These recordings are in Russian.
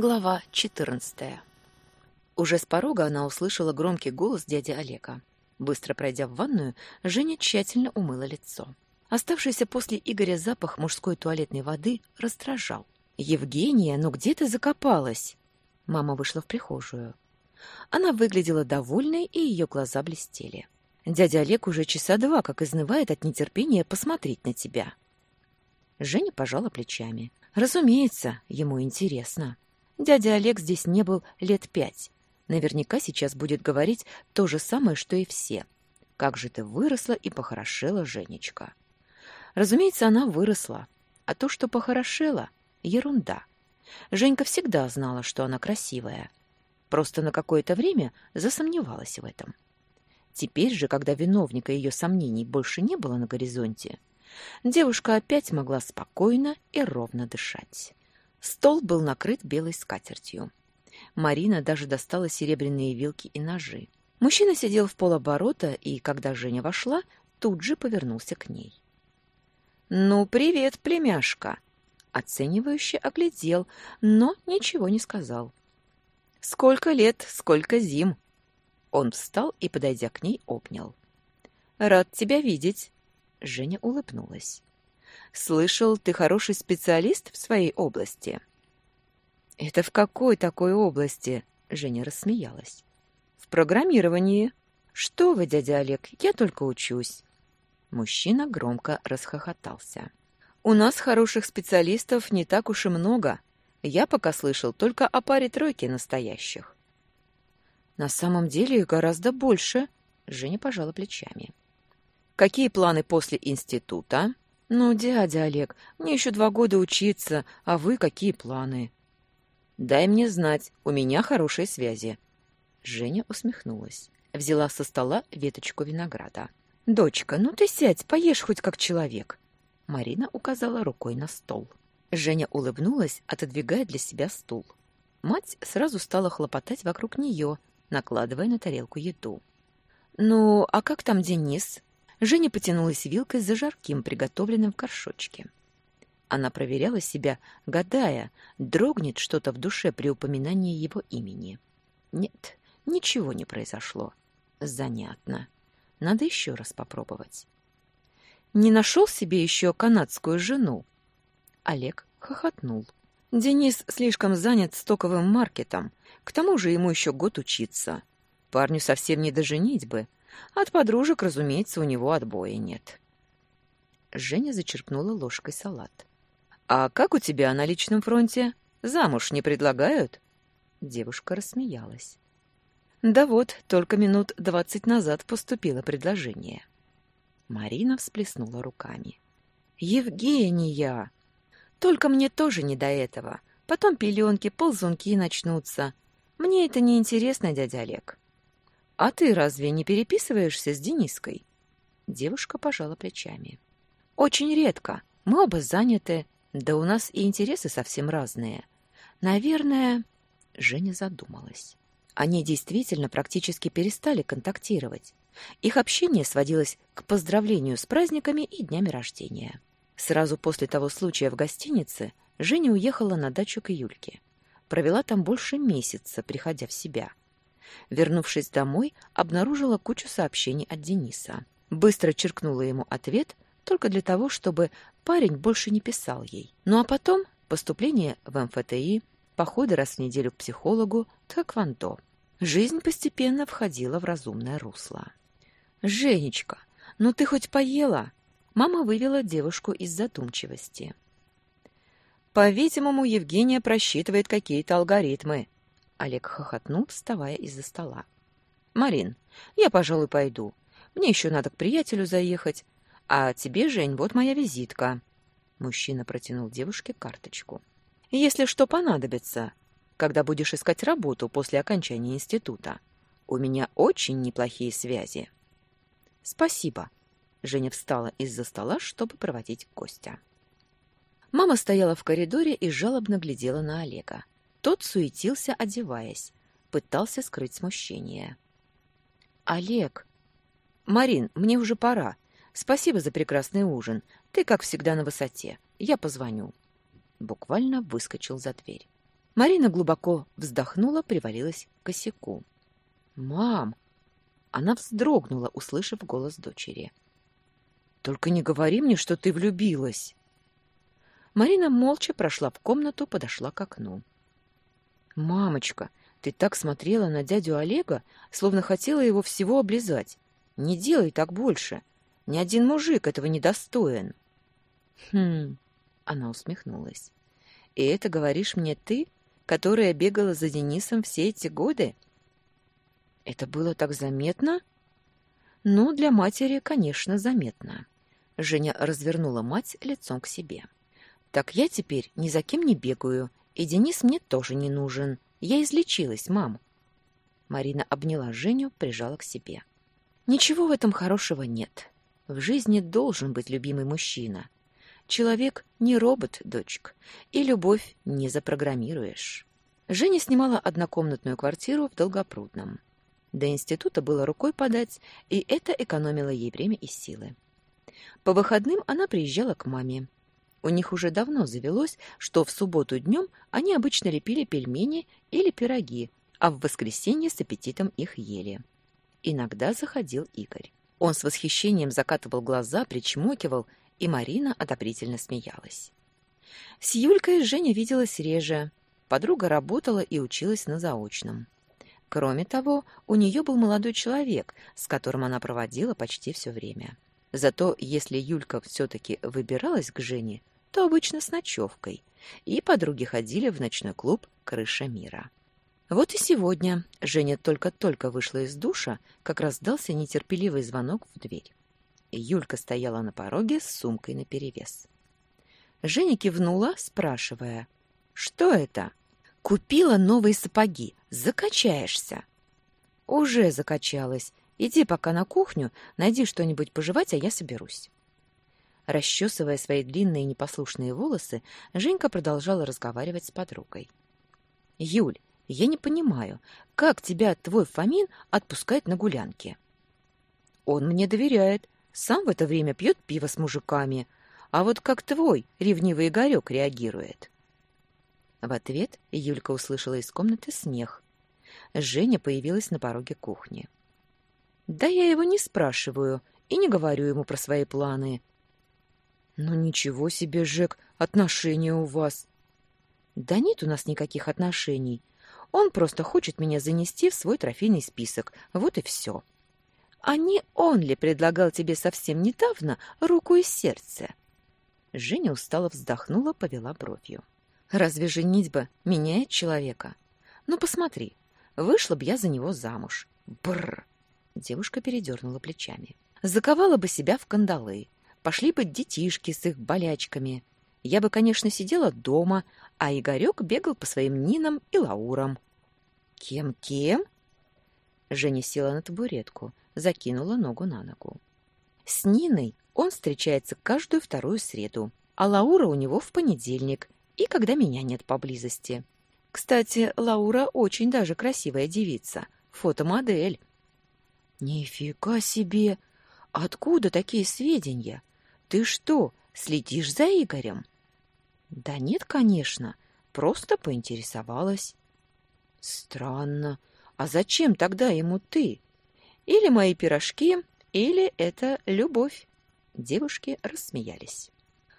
Глава 14. Уже с порога она услышала громкий голос дяди Олега. Быстро пройдя в ванную, Женя тщательно умыла лицо. Оставшийся после Игоря запах мужской туалетной воды раздражал. «Евгения, ну где ты закопалась?» Мама вышла в прихожую. Она выглядела довольной, и ее глаза блестели. «Дядя Олег уже часа два как изнывает от нетерпения посмотреть на тебя». Женя пожала плечами. «Разумеется, ему интересно». Дядя Олег здесь не был лет пять. Наверняка сейчас будет говорить то же самое, что и все. Как же ты выросла и похорошела, Женечка. Разумеется, она выросла. А то, что похорошела, ерунда. Женька всегда знала, что она красивая. Просто на какое-то время засомневалась в этом. Теперь же, когда виновника ее сомнений больше не было на горизонте, девушка опять могла спокойно и ровно дышать. Стол был накрыт белой скатертью. Марина даже достала серебряные вилки и ножи. Мужчина сидел в полоборота и, когда Женя вошла, тут же повернулся к ней. «Ну, привет, племяшка!» Оценивающе оглядел, но ничего не сказал. «Сколько лет, сколько зим!» Он встал и, подойдя к ней, обнял. «Рад тебя видеть!» Женя улыбнулась. Слышал, ты хороший специалист в своей области. Это в какой такой области? Женя рассмеялась. В программировании. Что вы, дядя Олег, я только учусь. Мужчина громко расхохотался. У нас хороших специалистов не так уж и много. Я пока слышал только о паре тройки настоящих. На самом деле их гораздо больше, Женя пожала плечами. Какие планы после института? «Ну, дядя Олег, мне еще два года учиться, а вы какие планы?» «Дай мне знать, у меня хорошие связи». Женя усмехнулась, взяла со стола веточку винограда. «Дочка, ну ты сядь, поешь хоть как человек». Марина указала рукой на стол. Женя улыбнулась, отодвигая для себя стул. Мать сразу стала хлопотать вокруг нее, накладывая на тарелку еду. «Ну, а как там Денис?» Женя потянулась вилкой за жарким, приготовленным в горшочке. Она проверяла себя, гадая, дрогнет что-то в душе при упоминании его имени. Нет, ничего не произошло. Занятно. Надо еще раз попробовать. Не нашел себе еще канадскую жену? Олег хохотнул. Денис слишком занят стоковым маркетом. К тому же ему еще год учиться. Парню совсем не до женитьбы. От подружек, разумеется, у него отбоя нет. Женя зачерпнула ложкой салат. «А как у тебя на личном фронте? Замуж не предлагают?» Девушка рассмеялась. «Да вот, только минут двадцать назад поступило предложение». Марина всплеснула руками. «Евгения! Только мне тоже не до этого. Потом пеленки, ползунки начнутся. Мне это не интересно, дядя Олег». «А ты разве не переписываешься с Дениской?» Девушка пожала плечами. «Очень редко. Мы оба заняты. Да у нас и интересы совсем разные. Наверное...» Женя задумалась. Они действительно практически перестали контактировать. Их общение сводилось к поздравлению с праздниками и днями рождения. Сразу после того случая в гостинице Женя уехала на дачу к Юльке. Провела там больше месяца, приходя в себя. Вернувшись домой, обнаружила кучу сообщений от Дениса. Быстро черкнула ему ответ только для того, чтобы парень больше не писал ей. Ну а потом поступление в МФТИ, походы раз в неделю к психологу, тэквондо. Жизнь постепенно входила в разумное русло. «Женечка, ну ты хоть поела?» Мама вывела девушку из задумчивости. «По-видимому, Евгения просчитывает какие-то алгоритмы», Олег хохотнул, вставая из-за стола. «Марин, я, пожалуй, пойду. Мне еще надо к приятелю заехать. А тебе, Жень, вот моя визитка». Мужчина протянул девушке карточку. «Если что понадобится, когда будешь искать работу после окончания института. У меня очень неплохие связи». «Спасибо». Женя встала из-за стола, чтобы проводить гостя. Мама стояла в коридоре и жалобно глядела на Олега. Тот суетился, одеваясь, пытался скрыть смущение. «Олег!» «Марин, мне уже пора. Спасибо за прекрасный ужин. Ты, как всегда, на высоте. Я позвоню». Буквально выскочил за дверь. Марина глубоко вздохнула, привалилась к косяку. «Мам!» Она вздрогнула, услышав голос дочери. «Только не говори мне, что ты влюбилась!» Марина молча прошла в комнату, подошла к окну. «Мамочка, ты так смотрела на дядю Олега, словно хотела его всего облизать. Не делай так больше. Ни один мужик этого не достоин». «Хм...» — она усмехнулась. «И это говоришь мне ты, которая бегала за Денисом все эти годы?» «Это было так заметно?» «Ну, для матери, конечно, заметно». Женя развернула мать лицом к себе. Так я теперь ни за кем не бегаю, и Денис мне тоже не нужен. Я излечилась, мам. Марина обняла Женю, прижала к себе. Ничего в этом хорошего нет. В жизни должен быть любимый мужчина. Человек не робот, дочка, и любовь не запрограммируешь. Женя снимала однокомнатную квартиру в Долгопрудном. До института было рукой подать, и это экономило ей время и силы. По выходным она приезжала к маме. У них уже давно завелось, что в субботу днем они обычно лепили пельмени или пироги, а в воскресенье с аппетитом их ели. Иногда заходил Игорь. Он с восхищением закатывал глаза, причмокивал, и Марина одобрительно смеялась. С Юлькой Женя виделась реже. Подруга работала и училась на заочном. Кроме того, у нее был молодой человек, с которым она проводила почти все время. Зато если Юлька все-таки выбиралась к Жене, то обычно с ночевкой, и подруги ходили в ночной клуб «Крыша мира». Вот и сегодня Женя только-только вышла из душа, как раздался нетерпеливый звонок в дверь. Юлька стояла на пороге с сумкой наперевес. Женя кивнула, спрашивая, «Что это?» «Купила новые сапоги. Закачаешься». «Уже закачалась. Иди пока на кухню, найди что-нибудь пожевать, а я соберусь». Расчесывая свои длинные непослушные волосы, Женька продолжала разговаривать с подругой. «Юль, я не понимаю, как тебя твой Фомин отпускает на гулянки?» «Он мне доверяет. Сам в это время пьет пиво с мужиками. А вот как твой ревнивый Игорек реагирует?» В ответ Юлька услышала из комнаты смех. Женя появилась на пороге кухни. «Да я его не спрашиваю и не говорю ему про свои планы. Ну ничего себе, Жек, отношения у вас. Да нет у нас никаких отношений. Он просто хочет меня занести в свой трофейный список. Вот и все. А не он ли предлагал тебе совсем недавно руку и сердце? Женя устало вздохнула, повела бровью. Разве женитьба меняет человека? Ну посмотри, вышла бы я за него замуж. Бррр. Девушка передернула плечами. Заковала бы себя в кандалы, Пошли бы детишки с их болячками. Я бы, конечно, сидела дома, а Игорек бегал по своим Нинам и Лаурам. Кем-кем? Женя села на табуретку, закинула ногу на ногу. С Ниной он встречается каждую вторую среду, а Лаура у него в понедельник, и когда меня нет поблизости. Кстати, Лаура очень даже красивая девица, фотомодель. Нифига себе! Откуда такие сведения? Ты что, следишь за Игорем? Да нет, конечно, просто поинтересовалась. Странно. А зачем тогда ему ты? Или мои пирожки, или это любовь. Девушки рассмеялись.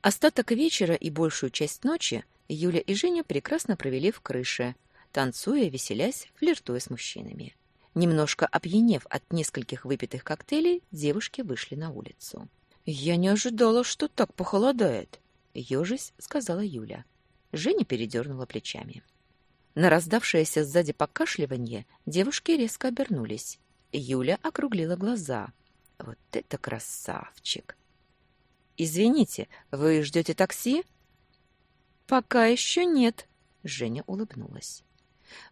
Остаток вечера и большую часть ночи Юля и Женя прекрасно провели в крыше, танцуя, веселясь, флиртуя с мужчинами. Немножко опьянев от нескольких выпитых коктейлей, девушки вышли на улицу. «Я не ожидала, что так похолодает», — ежись сказала Юля. Женя передернула плечами. На раздавшееся сзади покашливание девушки резко обернулись. Юля округлила глаза. «Вот это красавчик!» «Извините, вы ждете такси?» «Пока еще нет», — Женя улыбнулась.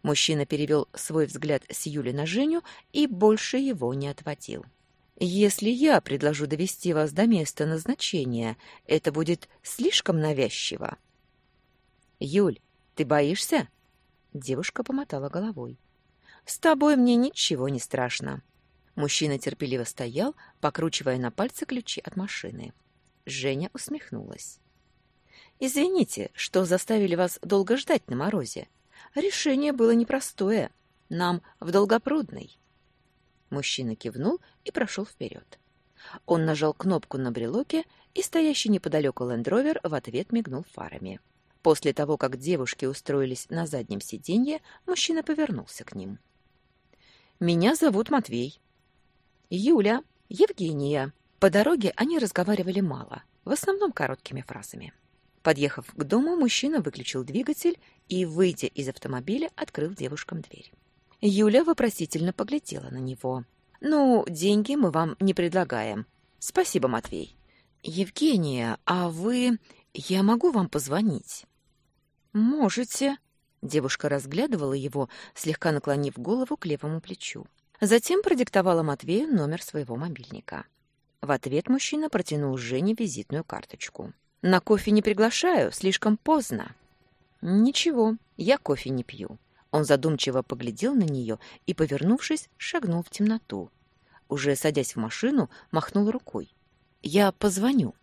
Мужчина перевел свой взгляд с Юли на Женю и больше его не отводил. Если я предложу довести вас до места назначения, это будет слишком навязчиво. Юль, ты боишься? Девушка помотала головой. С тобой мне ничего не страшно. Мужчина терпеливо стоял, покручивая на пальце ключи от машины. Женя усмехнулась. Извините, что заставили вас долго ждать на морозе. Решение было непростое. Нам в Долгопрудный. Мужчина кивнул и прошел вперед. Он нажал кнопку на брелоке, и стоящий неподалеку лендровер в ответ мигнул фарами. После того, как девушки устроились на заднем сиденье, мужчина повернулся к ним. «Меня зовут Матвей». «Юля», «Евгения». По дороге они разговаривали мало, в основном короткими фразами. Подъехав к дому, мужчина выключил двигатель и, выйдя из автомобиля, открыл девушкам дверь. Юля вопросительно поглядела на него. «Ну, деньги мы вам не предлагаем. Спасибо, Матвей». «Евгения, а вы... Я могу вам позвонить?» «Можете». Девушка разглядывала его, слегка наклонив голову к левому плечу. Затем продиктовала Матвею номер своего мобильника. В ответ мужчина протянул Жене визитную карточку. «На кофе не приглашаю, слишком поздно». «Ничего, я кофе не пью». Он задумчиво поглядел на нее и, повернувшись, шагнул в темноту. Уже садясь в машину, махнул рукой. «Я позвоню».